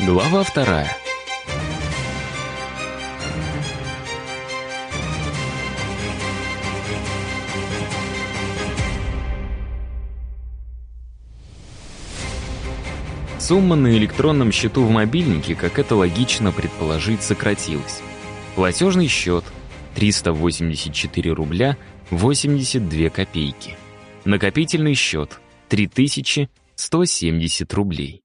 Глава вторая. Сумма на электронном счету в мобильнике, как это логично предположить, сократилась. Платежный счет — 384 рубля 82 копейки. Накопительный счет — 3170 рублей.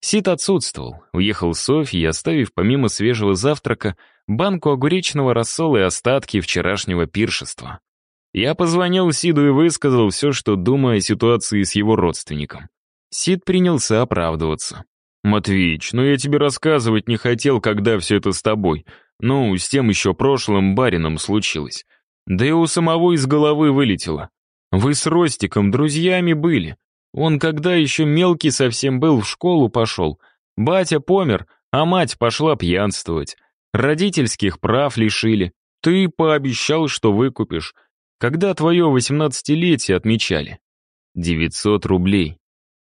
Сид отсутствовал, уехал Софьей, оставив помимо свежего завтрака банку огуречного рассола и остатки вчерашнего пиршества. Я позвонил Сиду и высказал все, что думаю о ситуации с его родственником. Сид принялся оправдываться. «Матвеич, ну я тебе рассказывать не хотел, когда все это с тобой. Ну, с тем еще прошлым барином случилось. Да и у самого из головы вылетело. Вы с Ростиком друзьями были. Он когда еще мелкий совсем был, в школу пошел. Батя помер, а мать пошла пьянствовать. Родительских прав лишили. Ты пообещал, что выкупишь. Когда твое восемнадцатилетие отмечали? Девятьсот рублей.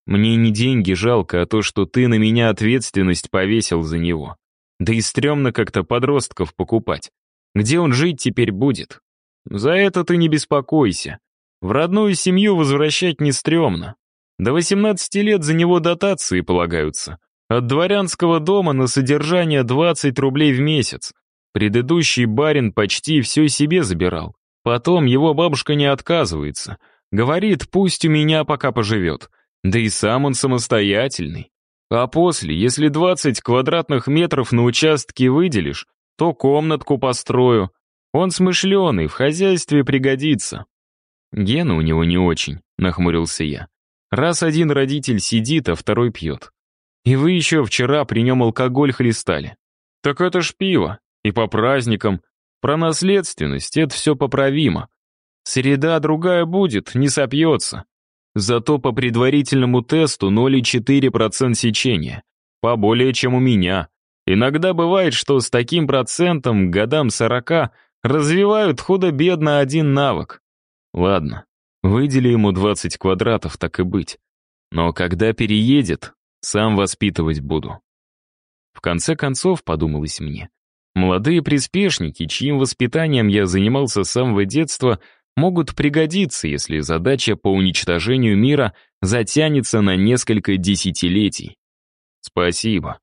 Мне не деньги жалко, а то, что ты на меня ответственность повесил за него. Да и стрёмно как-то подростков покупать. Где он жить теперь будет? За это ты не беспокойся. В родную семью возвращать не стрёмно. До 18 лет за него дотации полагаются. От дворянского дома на содержание 20 рублей в месяц. Предыдущий барин почти все себе забирал. Потом его бабушка не отказывается. Говорит, пусть у меня пока поживет. Да и сам он самостоятельный. А после, если 20 квадратных метров на участке выделишь, то комнатку построю. Он смышленый, в хозяйстве пригодится. Гена у него не очень, нахмурился я. Раз один родитель сидит, а второй пьет. И вы еще вчера при нем алкоголь хлестали. Так это ж пиво. И по праздникам. Про наследственность это все поправимо. Среда другая будет, не сопьется. Зато по предварительному тесту 0,4% сечения. Поболее, чем у меня. Иногда бывает, что с таким процентом к годам 40 развивают худо-бедно один навык. Ладно, выдели ему 20 квадратов, так и быть. Но когда переедет, сам воспитывать буду. В конце концов, подумалось мне, молодые приспешники, чьим воспитанием я занимался с самого детства, могут пригодиться, если задача по уничтожению мира затянется на несколько десятилетий. Спасибо.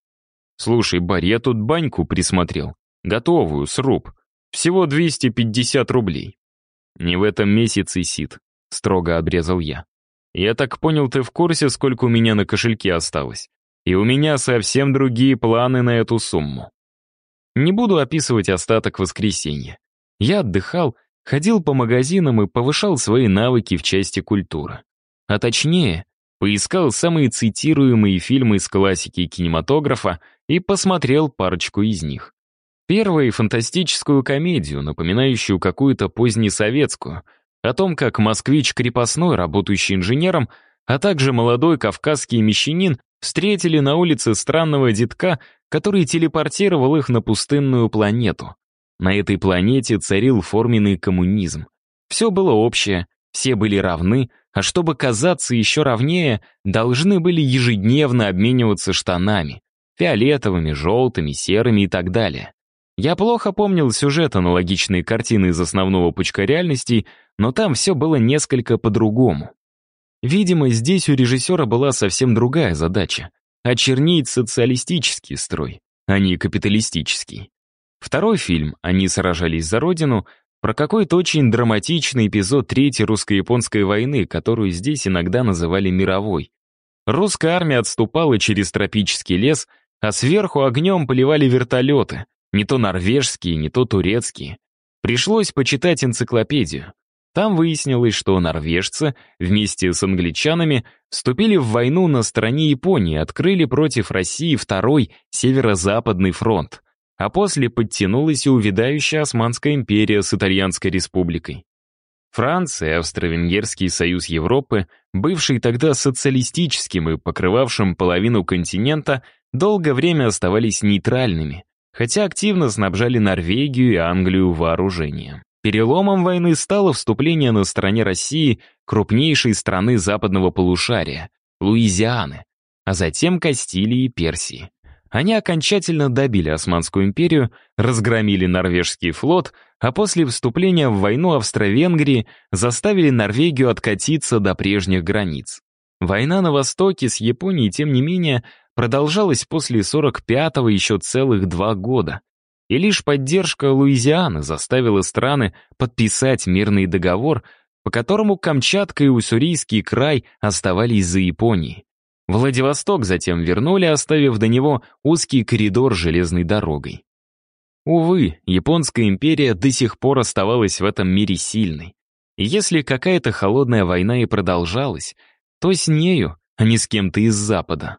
Слушай, Барь, я тут баньку присмотрел. Готовую, сруб. Всего 250 рублей. Не в этом месяце, Сид, строго обрезал я. Я так понял, ты в курсе, сколько у меня на кошельке осталось. И у меня совсем другие планы на эту сумму. Не буду описывать остаток воскресенья. Я отдыхал ходил по магазинам и повышал свои навыки в части культуры. А точнее, поискал самые цитируемые фильмы из классики кинематографа и посмотрел парочку из них. Первый — фантастическую комедию, напоминающую какую-то позднесоветскую, о том, как москвич крепостной, работающий инженером, а также молодой кавказский мещанин встретили на улице странного детка, который телепортировал их на пустынную планету. На этой планете царил форменный коммунизм. Все было общее, все были равны, а чтобы казаться еще равнее, должны были ежедневно обмениваться штанами. Фиолетовыми, желтыми, серыми и так далее. Я плохо помнил сюжет аналогичные картины из основного пучка реальностей, но там все было несколько по-другому. Видимо, здесь у режиссера была совсем другая задача — очернить социалистический строй, а не капиталистический. Второй фильм «Они сражались за родину» про какой-то очень драматичный эпизод Третьей русско-японской войны, которую здесь иногда называли мировой. Русская армия отступала через тропический лес, а сверху огнем поливали вертолеты, не то норвежские, не то турецкие. Пришлось почитать энциклопедию. Там выяснилось, что норвежцы вместе с англичанами вступили в войну на стороне Японии, открыли против России второй северо-западный фронт а после подтянулась и увядающая Османская империя с Итальянской республикой. Франция, Австро-Венгерский союз Европы, бывший тогда социалистическим и покрывавшим половину континента, долгое время оставались нейтральными, хотя активно снабжали Норвегию и Англию вооружением. Переломом войны стало вступление на стороне России крупнейшей страны западного полушария, Луизианы, а затем Кастилии и Персии. Они окончательно добили Османскую империю, разгромили норвежский флот, а после вступления в войну Австро-Венгрии заставили Норвегию откатиться до прежних границ. Война на Востоке с Японией, тем не менее, продолжалась после 45-го еще целых два года. И лишь поддержка Луизианы заставила страны подписать мирный договор, по которому Камчатка и Уссурийский край оставались за Японией. Владивосток затем вернули, оставив до него узкий коридор железной дорогой. Увы, Японская империя до сих пор оставалась в этом мире сильной. И если какая-то холодная война и продолжалась, то с нею, а не с кем-то из Запада.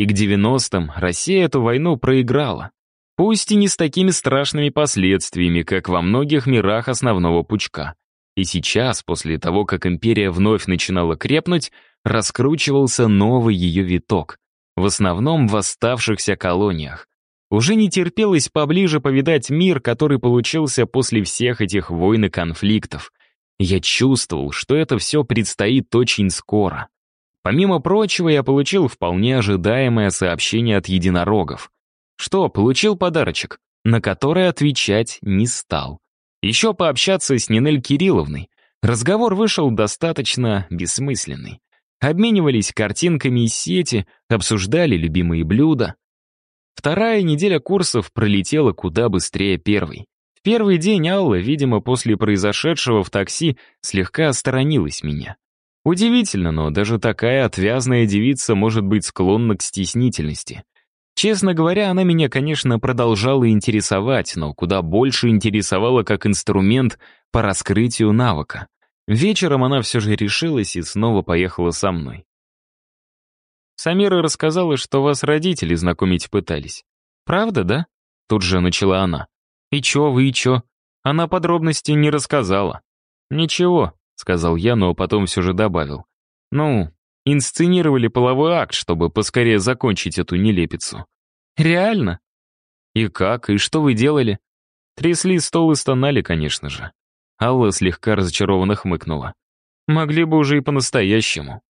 И к 90-м Россия эту войну проиграла. Пусть и не с такими страшными последствиями, как во многих мирах основного пучка. И сейчас, после того, как империя вновь начинала крепнуть, раскручивался новый ее виток, в основном в оставшихся колониях. Уже не терпелось поближе повидать мир, который получился после всех этих войн и конфликтов. Я чувствовал, что это все предстоит очень скоро. Помимо прочего, я получил вполне ожидаемое сообщение от единорогов. Что, получил подарочек, на который отвечать не стал. Еще пообщаться с Нинель Кирилловной. Разговор вышел достаточно бессмысленный. Обменивались картинками из сети, обсуждали любимые блюда. Вторая неделя курсов пролетела куда быстрее первой. В первый день Алла, видимо, после произошедшего в такси, слегка осторонилась меня. Удивительно, но даже такая отвязная девица может быть склонна к стеснительности. Честно говоря, она меня, конечно, продолжала интересовать, но куда больше интересовала как инструмент по раскрытию навыка. Вечером она все же решилась и снова поехала со мной. Самира рассказала, что вас родители знакомить пытались. Правда, да? Тут же начала она. И чё вы, и чё? Она подробности не рассказала. Ничего, сказал я, но потом все же добавил. Ну, инсценировали половой акт, чтобы поскорее закончить эту нелепицу. Реально? И как, и что вы делали? Трясли стол и стонали, конечно же. Алла слегка разочарованно хмыкнула. Могли бы уже и по-настоящему.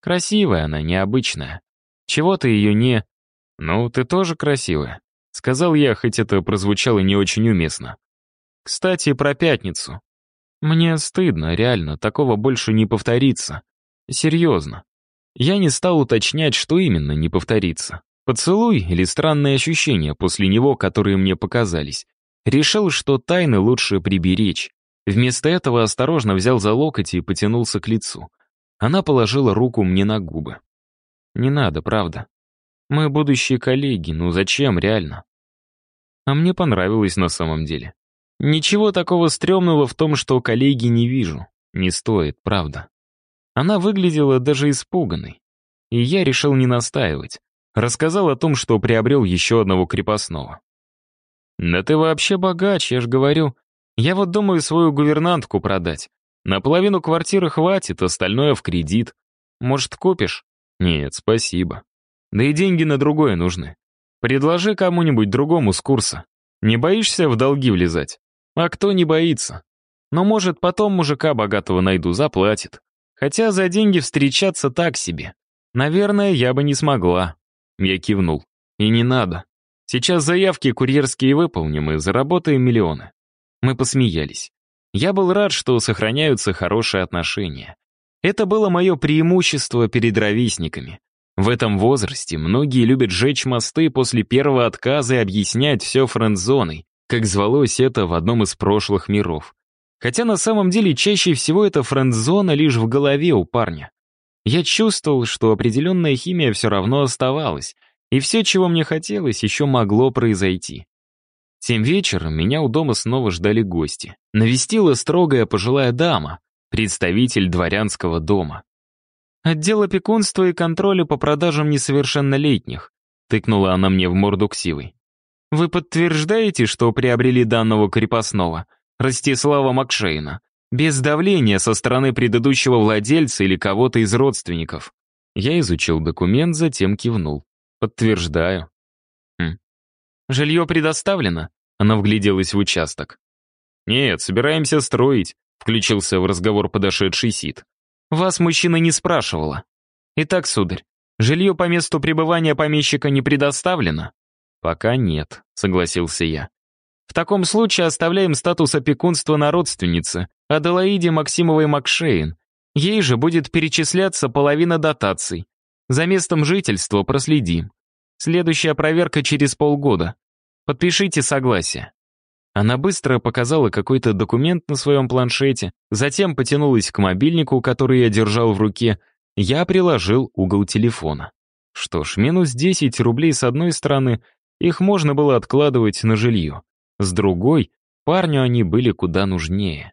Красивая она, необычная. Чего ты ее не... Ну, ты тоже красивая. Сказал я, хоть это прозвучало не очень уместно. Кстати, про пятницу. Мне стыдно, реально, такого больше не повторится. Серьезно. Я не стал уточнять, что именно не повторится. Поцелуй или странные ощущения после него, которые мне показались. Решил, что тайны лучше приберечь. Вместо этого осторожно взял за локоть и потянулся к лицу. Она положила руку мне на губы. «Не надо, правда. Мы будущие коллеги, ну зачем, реально?» А мне понравилось на самом деле. Ничего такого стрёмного в том, что коллеги не вижу. Не стоит, правда. Она выглядела даже испуганной. И я решил не настаивать. Рассказал о том, что приобрел еще одного крепостного. «Да ты вообще богач, я ж говорю. Я вот думаю свою гувернантку продать. На половину квартиры хватит, остальное в кредит. Может, купишь? Нет, спасибо. Да и деньги на другое нужны. Предложи кому-нибудь другому с курса. Не боишься в долги влезать? А кто не боится? Но, может, потом мужика богатого найду, заплатит. Хотя за деньги встречаться так себе. Наверное, я бы не смогла. Я кивнул. И не надо. Сейчас заявки курьерские выполним и заработаем миллионы. Мы посмеялись. Я был рад, что сохраняются хорошие отношения. Это было мое преимущество перед ровесниками. В этом возрасте многие любят сжечь мосты после первого отказа и объяснять все френдзоной, как звалось это в одном из прошлых миров. Хотя на самом деле чаще всего эта френдзона лишь в голове у парня. Я чувствовал, что определенная химия все равно оставалась, и все, чего мне хотелось, еще могло произойти. Тем вечером меня у дома снова ждали гости. Навестила строгая пожилая дама, представитель дворянского дома. «Отдел опекунства и контроля по продажам несовершеннолетних», тыкнула она мне в морду ксивой. «Вы подтверждаете, что приобрели данного крепостного, Ростислава Макшейна, без давления со стороны предыдущего владельца или кого-то из родственников?» Я изучил документ, затем кивнул. «Подтверждаю». Хм. «Жилье предоставлено?» Она вгляделась в участок. «Нет, собираемся строить», — включился в разговор подошедший Сид. «Вас мужчина не спрашивала». Итак, сударь, жилье по месту пребывания помещика не предоставлено? Пока нет, согласился я. В таком случае оставляем статус опекунства на родственнице, Аделаиде Максимовой Макшейн. Ей же будет перечисляться половина дотаций. За местом жительства проследим. Следующая проверка через полгода. Подпишите согласие. Она быстро показала какой-то документ на своем планшете, затем потянулась к мобильнику, который я держал в руке. Я приложил угол телефона. Что ж, минус 10 рублей с одной стороны, их можно было откладывать на жилье. С другой, парню они были куда нужнее.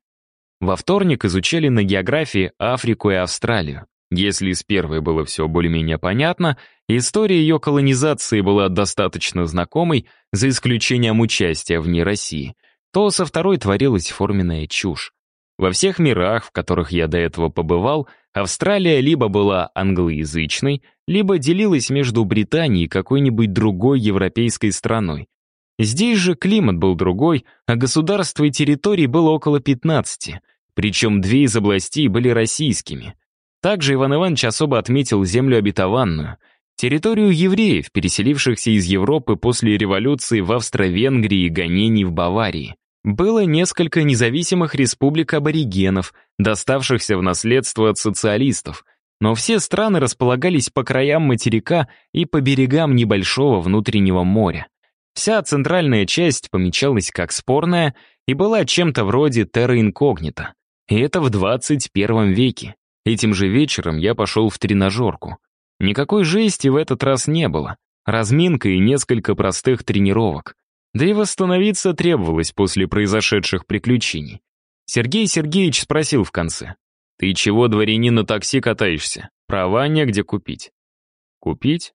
Во вторник изучали на географии Африку и Австралию. Если с первой было все более-менее понятно, история ее колонизации была достаточно знакомой, за исключением участия в ней России, то со второй творилась форменная чушь. Во всех мирах, в которых я до этого побывал, Австралия либо была англоязычной, либо делилась между Британией и какой-нибудь другой европейской страной. Здесь же климат был другой, а государств и территорий было около 15, причем две из областей были российскими. Также Иван Иванович особо отметил землю обетованную, территорию евреев, переселившихся из Европы после революции в Австро-Венгрии и гонений в Баварии. Было несколько независимых республик аборигенов, доставшихся в наследство от социалистов, но все страны располагались по краям материка и по берегам небольшого внутреннего моря. Вся центральная часть помечалась как спорная и была чем-то вроде терра инкогнита. И это в 21 веке. Этим же вечером я пошел в тренажерку. Никакой жести в этот раз не было. Разминка и несколько простых тренировок. Да и восстановиться требовалось после произошедших приключений. Сергей Сергеевич спросил в конце. «Ты чего, дворянин, на такси катаешься? Права негде купить». «Купить?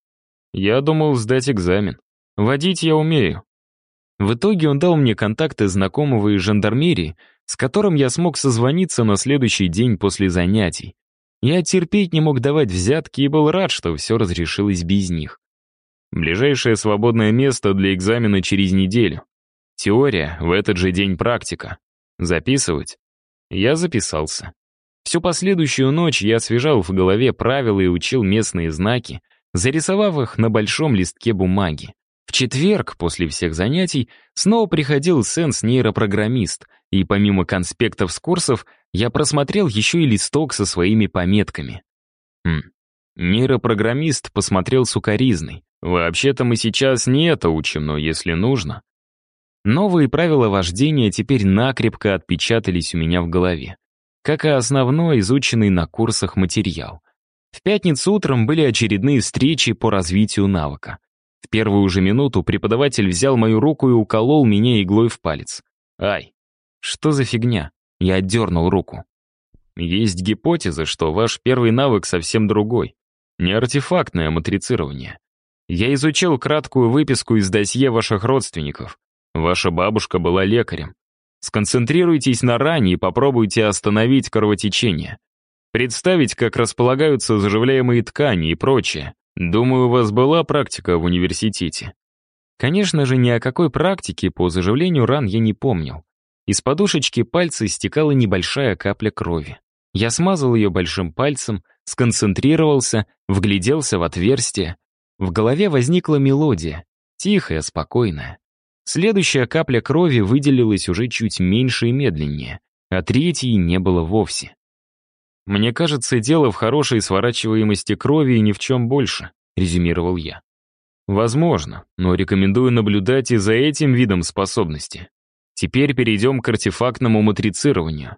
Я думал сдать экзамен. Водить я умею». В итоге он дал мне контакты знакомого из жандармерии, с которым я смог созвониться на следующий день после занятий. Я терпеть не мог давать взятки и был рад, что все разрешилось без них. Ближайшее свободное место для экзамена через неделю. Теория, в этот же день практика. Записывать? Я записался. Всю последующую ночь я освежал в голове правила и учил местные знаки, зарисовав их на большом листке бумаги. В четверг, после всех занятий, снова приходил сенс-нейропрограммист, и помимо конспектов с курсов, я просмотрел еще и листок со своими пометками. Хм. Нейропрограммист посмотрел сукоризный. Вообще-то мы сейчас не это учим, но если нужно. Новые правила вождения теперь накрепко отпечатались у меня в голове, как и основной изученный на курсах материал. В пятницу утром были очередные встречи по развитию навыка. В первую же минуту преподаватель взял мою руку и уколол меня иглой в палец. «Ай, что за фигня?» Я отдернул руку. Есть гипотеза, что ваш первый навык совсем другой. Не артефактное матрицирование. Я изучил краткую выписку из досье ваших родственников. Ваша бабушка была лекарем. Сконцентрируйтесь на ране и попробуйте остановить кровотечение. Представить, как располагаются заживляемые ткани и прочее. Думаю, у вас была практика в университете. Конечно же, ни о какой практике по заживлению ран я не помнил. Из подушечки пальца стекала небольшая капля крови. Я смазал ее большим пальцем, сконцентрировался, вгляделся в отверстие. В голове возникла мелодия, тихая, спокойная. Следующая капля крови выделилась уже чуть меньше и медленнее, а третьей не было вовсе. «Мне кажется, дело в хорошей сворачиваемости крови и ни в чем больше», — резюмировал я. «Возможно, но рекомендую наблюдать и за этим видом способности. Теперь перейдем к артефактному матрицированию.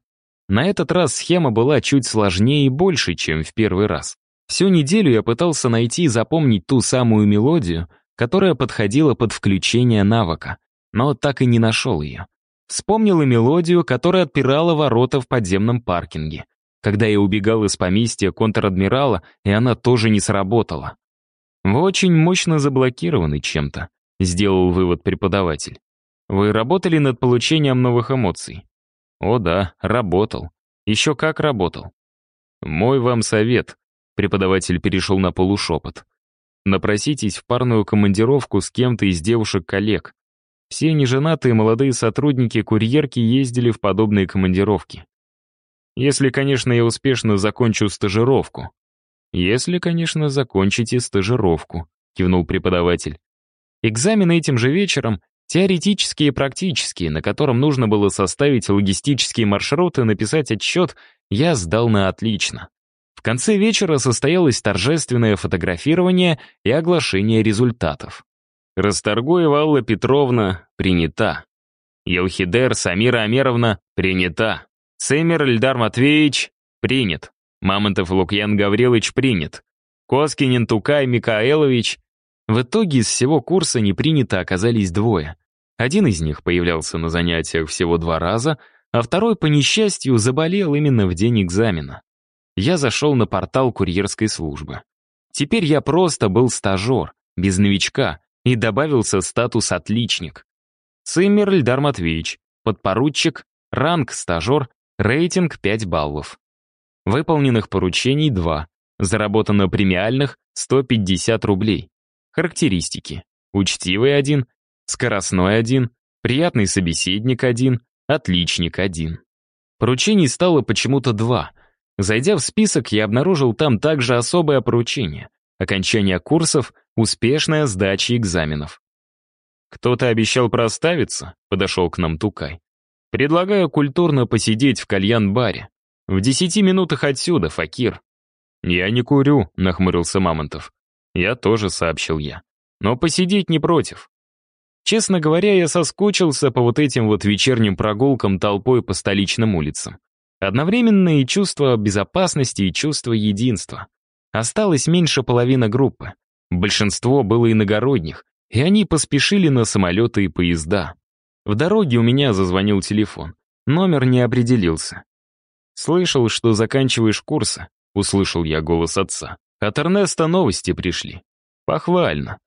На этот раз схема была чуть сложнее и больше, чем в первый раз. Всю неделю я пытался найти и запомнить ту самую мелодию, которая подходила под включение навыка, но так и не нашел ее. Вспомнил и мелодию, которая отпирала ворота в подземном паркинге когда я убегал из поместья контр-адмирала, и она тоже не сработала. «Вы очень мощно заблокированы чем-то», — сделал вывод преподаватель. «Вы работали над получением новых эмоций?» «О да, работал. Еще как работал». «Мой вам совет», — преподаватель перешел на полушепот. «Напроситесь в парную командировку с кем-то из девушек-коллег. Все неженатые молодые сотрудники курьерки ездили в подобные командировки. Если, конечно, я успешно закончу стажировку. «Если, конечно, закончите стажировку», — кивнул преподаватель. Экзамены этим же вечером, теоретические и практические, на котором нужно было составить логистические маршруты и написать отчет, я сдал на отлично. В конце вечера состоялось торжественное фотографирование и оглашение результатов. Расторгуева Алла Петровна принята. Елхидер Самира Амеровна принята. Семер Эльдар Матвеевич принят. Мамонтов Лукьян Гаврилович принят. Коскинин Тукай Микаэлович. В итоге из всего курса не принято оказались двое. Один из них появлялся на занятиях всего два раза, а второй, по несчастью, заболел именно в день экзамена. Я зашел на портал курьерской службы. Теперь я просто был стажер, без новичка, и добавился статус «отличник». Циммер Ильдар Матвеевич, подпоручик, ранг стажер, рейтинг 5 баллов. Выполненных поручений 2, заработано премиальных 150 рублей. Характеристики. Учтивый 1, скоростной 1, приятный собеседник 1, отличник 1. Поручений стало почему-то 2. Зайдя в список, я обнаружил там также особое поручение. Окончание курсов, успешная сдача экзаменов. «Кто-то обещал проставиться?» — подошел к нам Тукай. «Предлагаю культурно посидеть в кальян-баре. В десяти минутах отсюда, Факир». «Я не курю», — нахмурился Мамонтов. «Я тоже», — сообщил я. «Но посидеть не против». Честно говоря, я соскучился по вот этим вот вечерним прогулкам толпой по столичным улицам. Одновременно и чувство безопасности, и чувство единства. Осталось меньше половины группы. Большинство было иногородних, и они поспешили на самолеты и поезда. В дороге у меня зазвонил телефон. Номер не определился. «Слышал, что заканчиваешь курсы», — услышал я голос отца. «От Эрнеста новости пришли. Похвально.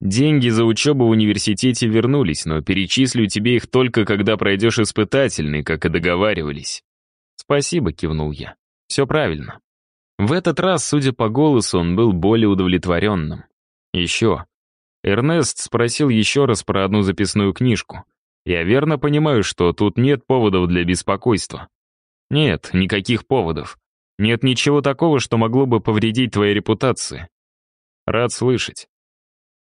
Деньги за учебу в университете вернулись, но перечислю тебе их только, когда пройдешь испытательный, как и договаривались». «Спасибо», — кивнул я. «Все правильно». В этот раз, судя по голосу, он был более удовлетворенным. Еще. Эрнест спросил еще раз про одну записную книжку. Я верно понимаю, что тут нет поводов для беспокойства. Нет, никаких поводов. Нет ничего такого, что могло бы повредить твоей репутации. Рад слышать.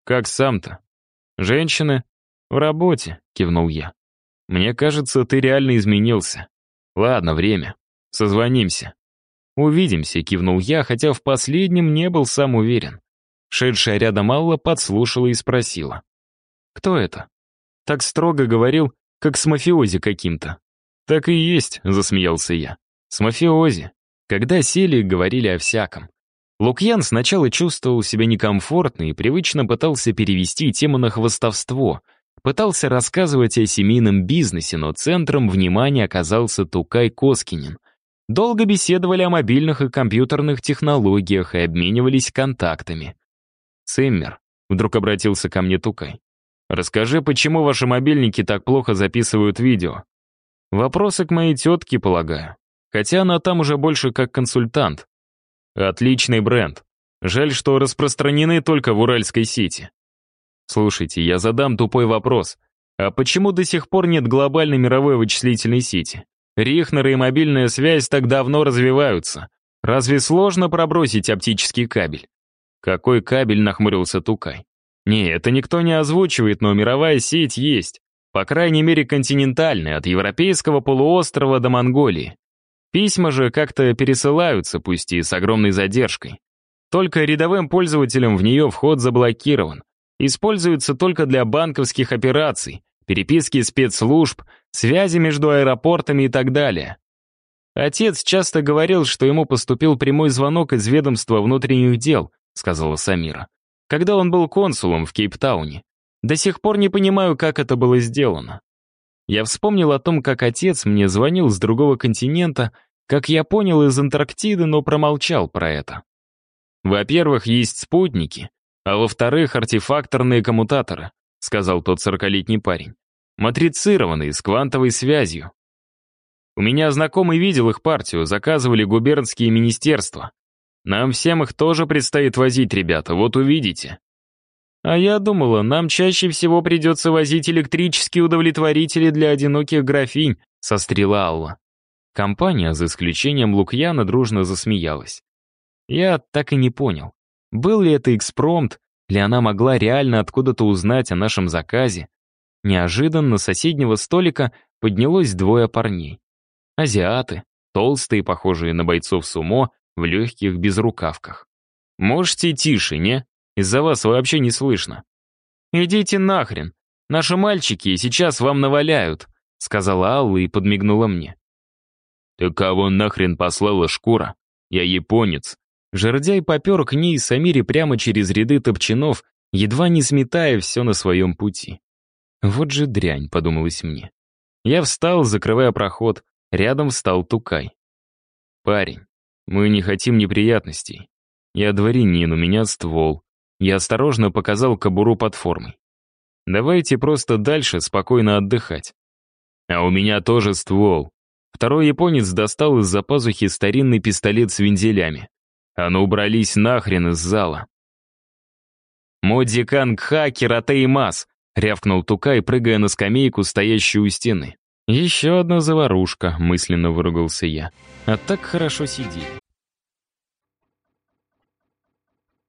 Как сам-то? Женщины? В работе, кивнул я. Мне кажется, ты реально изменился. Ладно, время. Созвонимся. «Увидимся», — кивнул я, хотя в последнем не был сам уверен. Шедшая рядом Алла подслушала и спросила. «Кто это?» Так строго говорил, как с мафиози каким-то. «Так и есть», — засмеялся я. «С мафиози». Когда сели, говорили о всяком. Лукьян сначала чувствовал себя некомфортно и привычно пытался перевести тему на хвостовство. Пытался рассказывать о семейном бизнесе, но центром внимания оказался Тукай Коскинин. Долго беседовали о мобильных и компьютерных технологиях и обменивались контактами. «Циммер», — вдруг обратился ко мне Тукай, «расскажи, почему ваши мобильники так плохо записывают видео?» «Вопросы к моей тетке, полагаю. Хотя она там уже больше как консультант. Отличный бренд. Жаль, что распространены только в уральской сети. Слушайте, я задам тупой вопрос. А почему до сих пор нет глобальной мировой вычислительной сети? Рихнеры и мобильная связь так давно развиваются. Разве сложно пробросить оптический кабель? Какой кабель, нахмурился Тукай. Не, это никто не озвучивает, но мировая сеть есть. По крайней мере, континентальная, от европейского полуострова до Монголии. Письма же как-то пересылаются, пусть и с огромной задержкой. Только рядовым пользователям в нее вход заблокирован. Используется только для банковских операций, переписки спецслужб, связи между аэропортами и так далее. Отец часто говорил, что ему поступил прямой звонок из ведомства внутренних дел, сказала Самира, когда он был консулом в Кейптауне. До сих пор не понимаю, как это было сделано. Я вспомнил о том, как отец мне звонил с другого континента, как я понял из Антарктиды, но промолчал про это. Во-первых, есть спутники, а во-вторых, артефакторные коммутаторы сказал тот сорокалетний парень. «Матрицированные, с квантовой связью. У меня знакомый видел их партию, заказывали губернские министерства. Нам всем их тоже предстоит возить, ребята, вот увидите». «А я думала, нам чаще всего придется возить электрические удовлетворители для одиноких графинь», — сострила Алла. Компания, за исключением Лукьяна, дружно засмеялась. Я так и не понял, был ли это экспромт, или она могла реально откуда-то узнать о нашем заказе. Неожиданно с соседнего столика поднялось двое парней. Азиаты, толстые, похожие на бойцов сумо, в легких безрукавках. «Можете тише, не? Из-за вас вообще не слышно». «Идите нахрен. Наши мальчики сейчас вам наваляют», сказала Алла и подмигнула мне. «Ты кого нахрен послала шкура? Я японец». Жердяй попер к ней Самири прямо через ряды топчанов, едва не сметая все на своем пути. «Вот же дрянь», — подумалось мне. Я встал, закрывая проход, рядом встал Тукай. «Парень, мы не хотим неприятностей. Я дворянин, у меня ствол. Я осторожно показал кобуру под формой. Давайте просто дальше спокойно отдыхать. А у меня тоже ствол. Второй японец достал из-за пазухи старинный пистолет с вензелями. А ну убрались нахрен из зала. «Модзикан Кха Кирате и Мас!» — рявкнул Тукай, прыгая на скамейку, стоящую у стены. «Еще одна заварушка», — мысленно выругался я. «А так хорошо сидели».